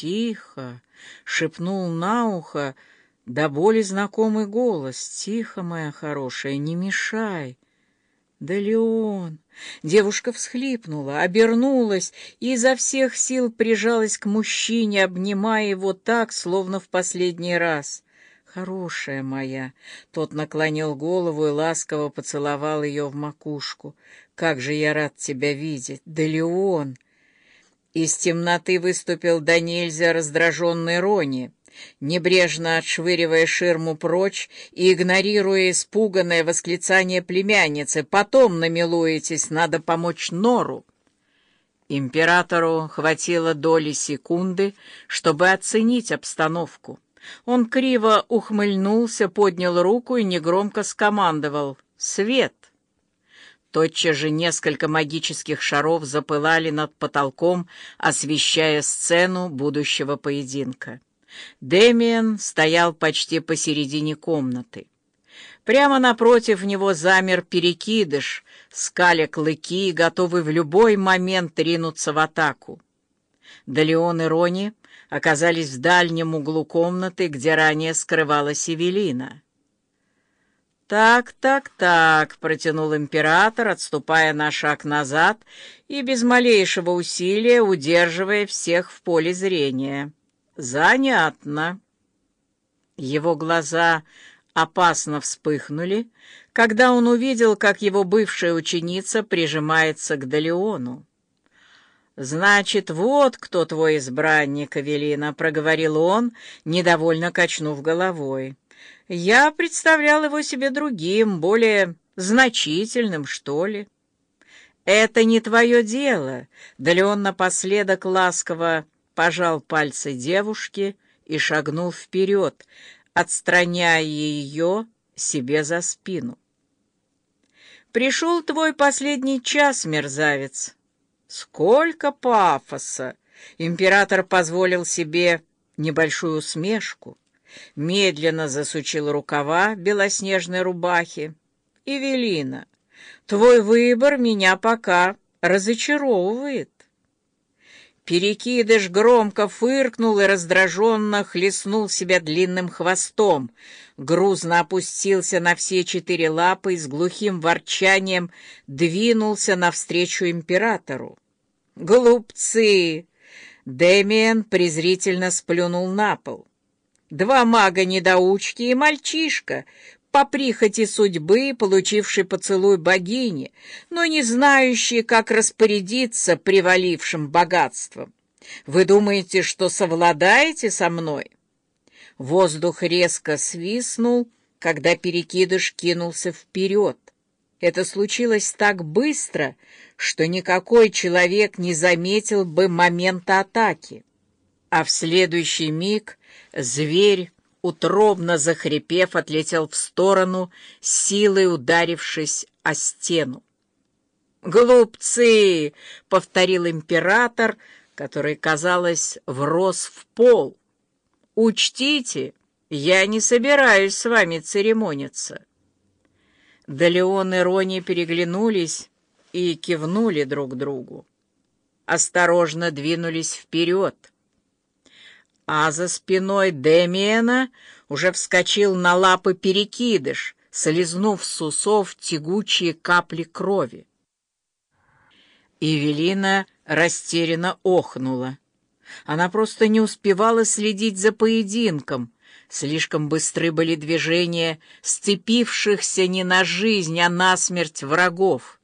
тихо!» — шепнул на ухо, до боли знакомый голос. «Тихо, моя хорошая, не мешай!» «Да Леон!» Девушка всхлипнула, обернулась и изо всех сил прижалась к мужчине, обнимая его так, словно в последний раз. «Хорошая моя!» Тот наклонил голову и ласково поцеловал ее в макушку. «Как же я рад тебя видеть! Да Леон!» Из темноты выступил до нельзя раздраженный Рони небрежно отшвыривая ширму прочь и игнорируя испуганное восклицание племянницы. «Потом намилуетесь, надо помочь Нору». Императору хватило доли секунды, чтобы оценить обстановку. Он криво ухмыльнулся, поднял руку и негромко скомандовал «Свет!». Тотчас же несколько магических шаров запылали над потолком, освещая сцену будущего поединка. Дэмиен стоял почти посередине комнаты. Прямо напротив него замер перекидыш, скаля клыки, готовый в любой момент ринуться в атаку. Далеон и Рони оказались в дальнем углу комнаты, где ранее скрывалась Эвелина. «Так, так, так», — протянул император, отступая на шаг назад и без малейшего усилия удерживая всех в поле зрения. «Занятно». Его глаза опасно вспыхнули, когда он увидел, как его бывшая ученица прижимается к Далеону. «Значит, вот кто твой избранник, Авелина», — проговорил он, недовольно качнув головой. «Я представлял его себе другим, более значительным, что ли». «Это не твое дело», — Далеон напоследок ласково пожал пальцы девушки и шагнул вперед, отстраняя ее себе за спину. «Пришел твой последний час, мерзавец!» «Сколько пафоса!» Император позволил себе небольшую усмешку, медленно засучил рукава белоснежной рубахи. «Эвелина, твой выбор меня пока разочаровывает». Перекидыш громко фыркнул и раздраженно хлестнул себя длинным хвостом. Грузно опустился на все четыре лапы и с глухим ворчанием двинулся навстречу императору. «Глупцы!» Дэмиен презрительно сплюнул на пол. «Два мага-недоучки и мальчишка, по прихоти судьбы, получивший поцелуй богини, но не знающий, как распорядиться привалившим богатством. Вы думаете, что совладаете со мной?» Воздух резко свистнул, когда перекидыш кинулся вперед. Это случилось так быстро, что никакой человек не заметил бы момента атаки. А в следующий миг зверь утробно захрипев, отлетел в сторону, силой ударившись о стену. «Глупцы!» — повторил император, который, казалось, врос в пол. «Учтите, я не собираюсь с вами церемониться». Да и Рони переглянулись и кивнули друг другу. Осторожно двинулись вперед а за спиной Демиена уже вскочил на лапы перекидыш, слезнув с усов тягучие капли крови. Евелина растерянно охнула. Она просто не успевала следить за поединком. Слишком быстры были движения сцепившихся не на жизнь, а на смерть врагов.